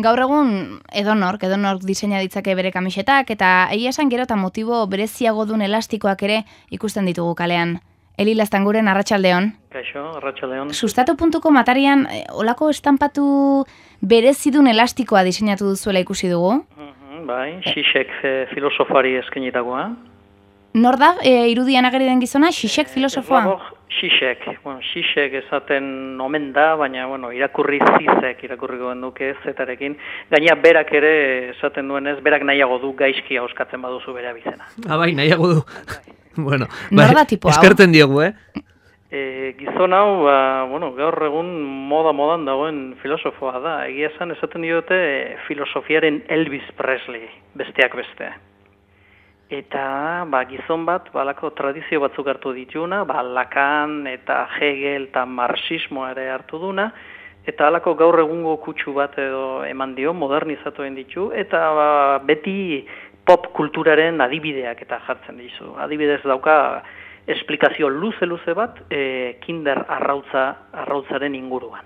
Gaur egun edonork, edonork diseina ditzake bere kamisetak eta egia esan gero eta motibo bereziago duen elastikoak ere ikusten ditugu kalean. Eli Lastanguren arratsaldeon. Kaixo, arratsaldeon. Sustatu.ko matarian eh, olako estampatu berezidun elastikoa diseinatu duzuela ikusi dugu. Mhm, bai, Xixek eh, filosofari eskenitakoa. Nor da, e, irudian ageri den gizona, Xixek filosofoa? Dago, Xixek, bueno, Xixek esaten omen da, baina bueno, irakurri zizek irakurriko duke zetarekin. Gaina berak ere esaten duenez, berak nahiago du gaizki auskatzen baduzu bere abizena. Ah, bai, nahiago du. bueno, Nor bai, da tipo hau? eskertzen diogu, eh? E, gizon hau, ba, bueno, gaur egun moda-modan dagoen filosofoa da. Egia esan esaten diote filosofiaren Elvis Presley, besteak beste. Eta ba, gizon bat, balako tradizio batzuk hartu dituna, ba, Lacan eta Hegel eta marxismoa ere hartu duna, eta halako gaur egungo kutsu bat edo eman dio, modernizatuen ditu, eta ba, beti pop kulturaren adibideak eta jartzen dizu. Adibidez dauka esplikazio luze-luze bat e, kinder arrautza, arrautzaren inguruan.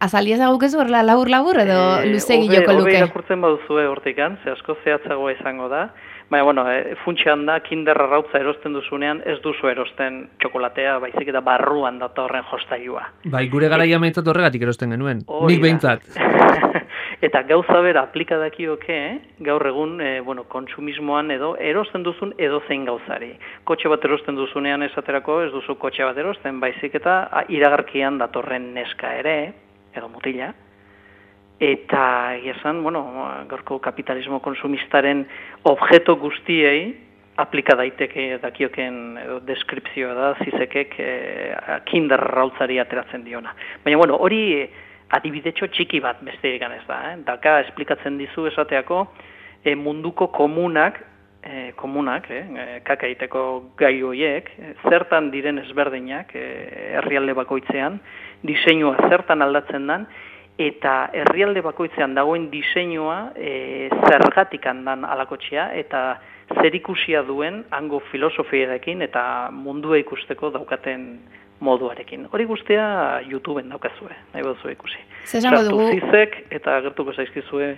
Azaldi ezaguk ez horrela labur-labur edo Eh, luze giloko luke? irakurtzen baduzue hortikan, ze asko zehatzagoa izango da. Baina, bueno, e, funtsean da, kinder arrautza erosten duzunean, ez duzu erosten txokolatea, baizik eta barruan datorren jostailua. Bai, gure garaia maitzat horregatik erosten genuen. Hori Nik behintzat. eta gauza bera aplika dakioke, eh? gaur egun, e, bueno, kontsumismoan edo erosten duzun edo zein gauzari. Kotxe bat erosten duzunean esaterako ez duzu kotxe bat erosten, baizik eta a, iragarkian datorren neska ere, edo mutila, eta esan, bueno, gaurko kapitalismo konsumistaren objeto guztiei aplika daiteke dakioken deskripzioa da zizekek e, kinder rautzari ateratzen diona. Baina bueno, hori eh, adibidetxo txiki bat besterik ez da, eh? Daka esplikatzen dizu esateako e, munduko komunak e, komunak, e, kaka egiteko gai horiek, e, zertan diren ezberdinak e, herrialde bakoitzean, diseinua zertan aldatzen dan, eta herrialde bakoitzean dagoen diseinua e, zergatik handan alakotxea, eta zerikusia duen hango filosofiarekin eta mundua ikusteko daukaten moduarekin. Hori guztia YouTubeen daukazue, nahi baduzu ikusi. Zer esango Sartu dugu? zizek eta agertuko zaizkizue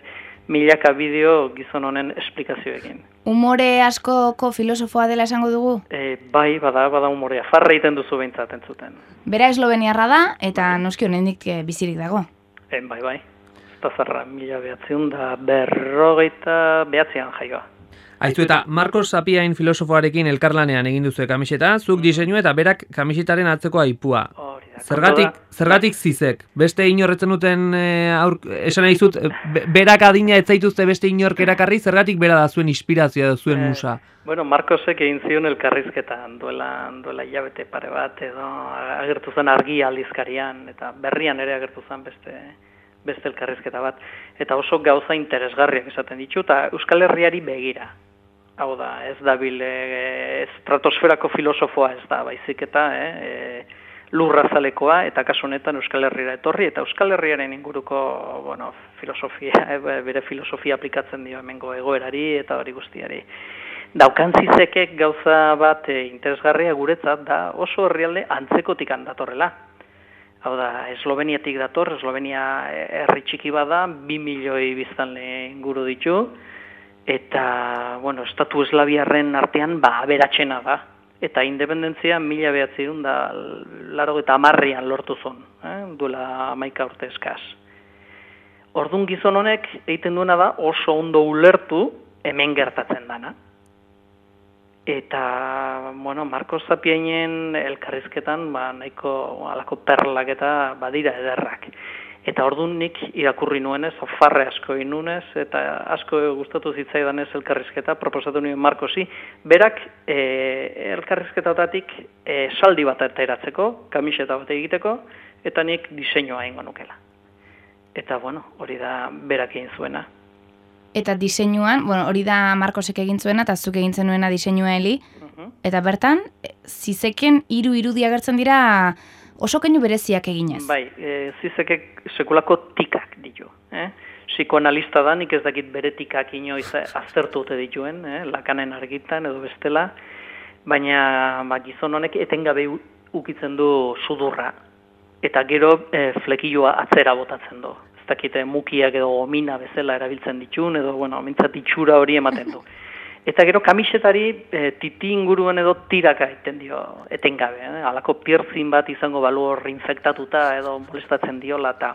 milaka bideo gizon honen esplikazioekin. Umore askoko filosofoa dela esango dugu? E, bai, bada, bada humorea. Farra egiten duzu behintzat entzuten. Bera esloveniarra da eta noski honendik eh, bizirik dago. E, bai, bai. Eta zarra, mila behatzeun da berrogeita behatzean jaioa. Aizu eta Marcos Sapiain filosofoarekin elkarlanean egin duzu kamiseta, zuk diseinu eta berak kamisetaren atzeko aipua. Da. Zergatik, zergatik zizek? Beste inorretzen duten e, aur, esan nahi zut, e, be- berak adina ez zaituzte beste inork erakarri, zergatik bera da zuen inspirazioa da zuen Eh, musa. Bueno, Marcosek egin zion elkarrizketan duela, duela hilabete pare bat edo agertu zen argi aldizkarian eta berrian ere agertu zen beste beste elkarrizketa bat eta oso gauza interesgarriak esaten ditu eta Euskal Herriari begira. Hau da, ez dabil e, estratosferako filosofoa ez da, baizik eta eh, e, lurrazalekoa eta kasu honetan Euskal Herriera etorri eta Euskal Herriaren inguruko bueno, filosofia, e, bere filosofia aplikatzen dio hemengo egoerari eta hori guztiari. Daukan zizekek gauza bat e, interesgarria guretzat da oso herrialde antzekotik datorrela. Hau da, Esloveniatik dator, Eslovenia eh, herri txiki bada, bi milioi biztanle inguru ditu, eta, bueno, estatu eslabiarren artean, ba, aberatxena da. Eta independentzia mila behatzerun da laro eta amarrian lortu zon, eh? duela amaika urte eskaz. Ordun gizon honek egiten duena da oso ondo ulertu hemen gertatzen dana. Eta, bueno, Marcos Sapienen elkarrizketan, ba, nahiko alako perlak eta badira ederrak. Eta ordun nik irakurri nuenez, farre asko inunez, eta asko gustatu zitzaidanez elkarrizketa, proposatu nuen Marcosi, berak e, elkarrizketatatik e, saldi bat ateratzeko, kamiseta bat egiteko, eta nik diseinua egingo nukela. Eta, bueno, hori da berak egin zuena. Eta diseinuan, bueno, hori da Markosek egin zuena eta zuk egin zenuena diseinua heli, Mhm. eta bertan, eh, zizeken hiru irudi agertzen dira oso keinu bereziak eginez. Bai, e, zizekek sekulako tikak ditu. Eh? Psikoanalista da, nik ez dakit bere tikak inoiz aztertu ote dituen, eh? lakanen argitan edo bestela, baina ba, gizon honek etengabe ukitzen du sudurra, eta gero e, flekilloa atzera botatzen du. Ez dakite mukiak edo omina bezala erabiltzen ditun, edo, bueno, mintzat itxura hori ematen du. Eta gero kamisetari e, titi inguruan edo tiraka iten dio etengabe, eh? alako pierzin bat izango balu hor infektatuta edo molestatzen diola eta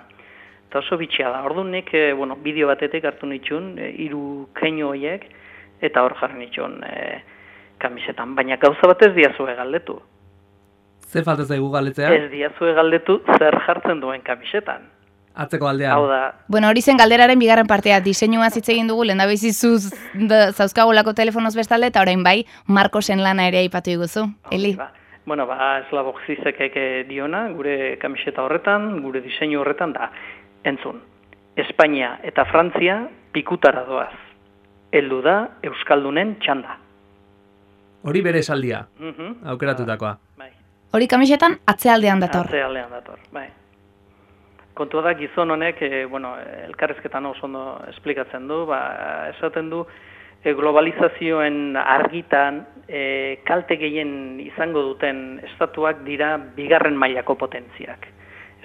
eta oso bitxia da. Orduan nik, e, bueno, bideo batetik hartu nitxun, e, iru keino horiek, eta hor jarri nitxun e, kamisetan. Baina gauza bat ez diazue galdetu. Zer falta zaigu galdetzea? Ez diazue galdetu zer jartzen duen kamisetan. Atzeko aldean. Hau da, Bueno, hori zen galderaren bigarren partea, diseinua hitz egin dugu, lehen da zuz zauzkagulako telefonoz bestalde, eta orain bai, Marcosen lana ere aipatu diguzu. Eli, Ba, bueno, ba, Slavok Zizekek diona, gure kamiseta horretan, gure diseinu horretan, da, entzun, Espainia eta Frantzia pikutara doaz. Heldu da Euskaldunen txanda. Hori bere esaldia, Mhm. aukeratutakoa. Bai, hori kamisetan atzealdean dator. atzealdean dator, bai. Kontua da gizon honek, e, bueno, elkarrezketan oso ondo esplikatzen du, ba, esaten du, e, globalizazioen argitan e, kalte gehien izango duten estatuak dira bigarren mailako potentziak.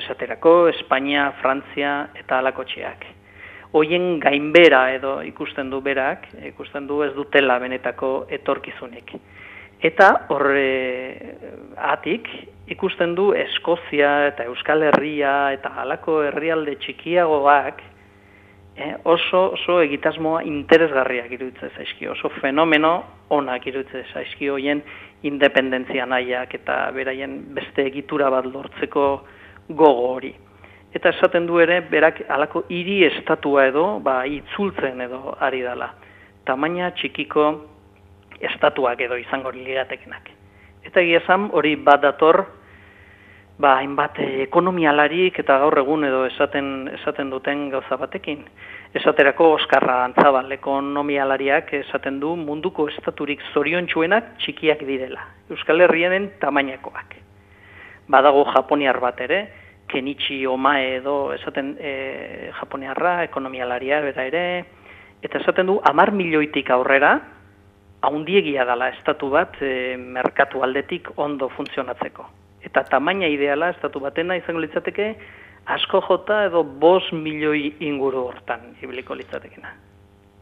Esaterako, Espainia, Frantzia eta alakotxeak. Hoien gainbera edo ikusten du berak, ikusten du ez dutela benetako etorkizunik. Eta horre atik ikusten du Eskozia eta Euskal Herria eta halako herrialde txikiagoak eh, oso oso egitasmoa interesgarriak iruditzen zaizkio, oso fenomeno onak iruditzen zaizkio hoien independentzia nahiak eta beraien beste egitura bat lortzeko gogo hori. Eta esaten du ere, berak halako hiri estatua edo, ba, itzultzen edo ari dala. Tamaina txikiko estatuak edo izango ligatekenak. Eta egia esan hori bat dator ba, hainbat ekonomialarik eta gaur egun edo esaten, esaten duten gauza batekin. Esaterako Oskarra Antzabal ekonomialariak esaten du munduko estaturik zoriontsuenak txikiak direla. Euskal Herrienen tamainakoak. Badago japoniar bat ere, Kenichi Omae edo esaten e, japoniarra, ekonomialaria bera ere, eta esaten du amar milioitik aurrera, haundiegia dela estatu bat e, merkatu aldetik ondo funtzionatzeko. Eta tamaina ideala estatu batena izango litzateke asko jota edo bos milioi inguru hortan ibiliko litzatekena.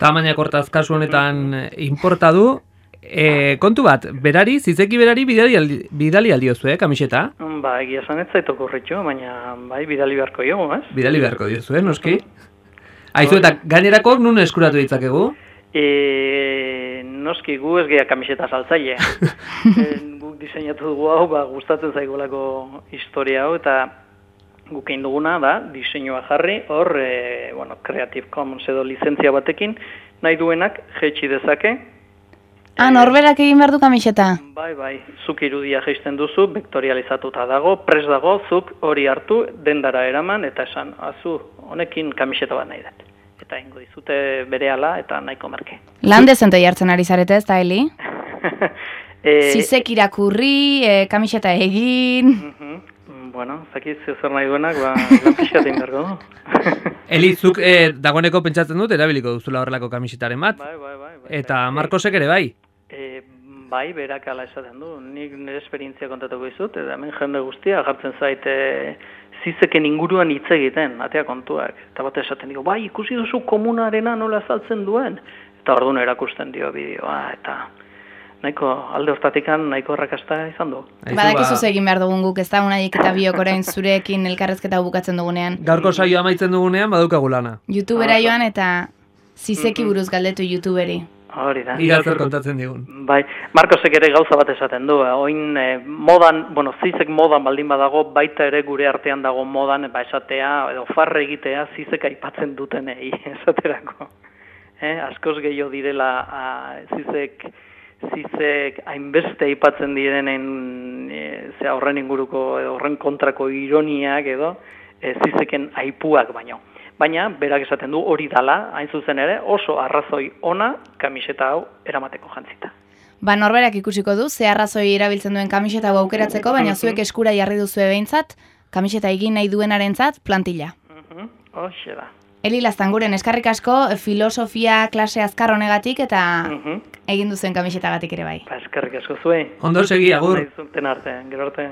Tamaina kortaz kasu honetan eh, inporta du, e, kontu bat, berari, zizeki berari bidali, aldi, bidali aldiozu, eh, kamiseta? Ba, egia esan ez zaitu korritxo, baina bai, bidali beharko jo, ez? Bidali beharko diozu, eh, noski? Aizu eta gainerako nun eskuratu ditzakegu? E, noski gu ez geha kamiseta saltzaile. e, guk diseinatu dugu hau, ba, gustatzen zaigolako historia hau, eta guk egin duguna da, diseinua jarri, hor, e, bueno, Creative Commons edo lizentzia batekin, nahi duenak jetxi dezake. Ah, norberak egin behar du kamiseta. Bai, bai, zuk irudia jaisten duzu, vektorializatuta dago, pres dago, zuk hori hartu, dendara eraman, eta esan, azu, honekin kamiseta bat nahi dut. Eta ingo dizute berehala eta nahiko merke. Lan dezente jartzen ari zarete ez da, Eli? e, Zizek irakurri, e, kamiseta egin... mhm, Bueno, zakiz zer nahi duenak, ba, lan pixkat egin beharko du. Eli, zuk eh, dagoeneko pentsatzen dut, erabiliko duzula horrelako kamisetaren bat. bai, bai, bai. bai, Eta. Markosek ere bai. E, bai, berak ala esaten du. Nik nire esperientzia kontatuko dizut, eta hemen jende guztia jartzen zait e, zizeken inguruan hitz egiten, atea kontuak. Eta bat esaten dio, bai, ikusi duzu komunarena nola azaltzen duen. Eta orduan erakusten dio bideoa, eta nahiko alde hortatikan nahiko arrakasta izan du. Badakizu ba, egin behar dugun guk, ez da, unaiek eta biok orain zurekin elkarrezketa bukatzen dugunean. Gaurko saio amaitzen dugunean, badaukagu lana. Youtubera Ah, joan eta zizeki buruz galdetu Youtuberi. Hori da. Ia zer kontatzen digun. Bai, Markosek ere gauza bat esaten du, eh, oin eh, modan, bueno, zizek modan baldin badago, baita ere gure artean dago modan, ba esatea, edo farre egitea zizek aipatzen dutenei, esaterako. Eh, askoz gehiago direla a, zizek, zizek hainbeste aipatzen direnen e, ze horren inguruko, edo horren kontrako ironiak edo, e, zizeken aipuak baino. Baina, berak esaten du hori dala, hain zuzen ere, oso arrazoi ona kamiseta hau eramateko jantzita. Ba, norberak ikusiko du, ze arrazoi erabiltzen duen kamiseta hau aukeratzeko, baina zuek eskura jarri duzu behintzat, kamiseta egin nahi duenarentzat plantilla. Mhm, Hoxe da. Eli Lastanguren eskarrik asko filosofia klase azkar honegatik eta Mhm. egin duzuen kamisetagatik ere bai. Ba, eskerrik asko zuei. Ondo segi, agur. Zuten arte, gero arte.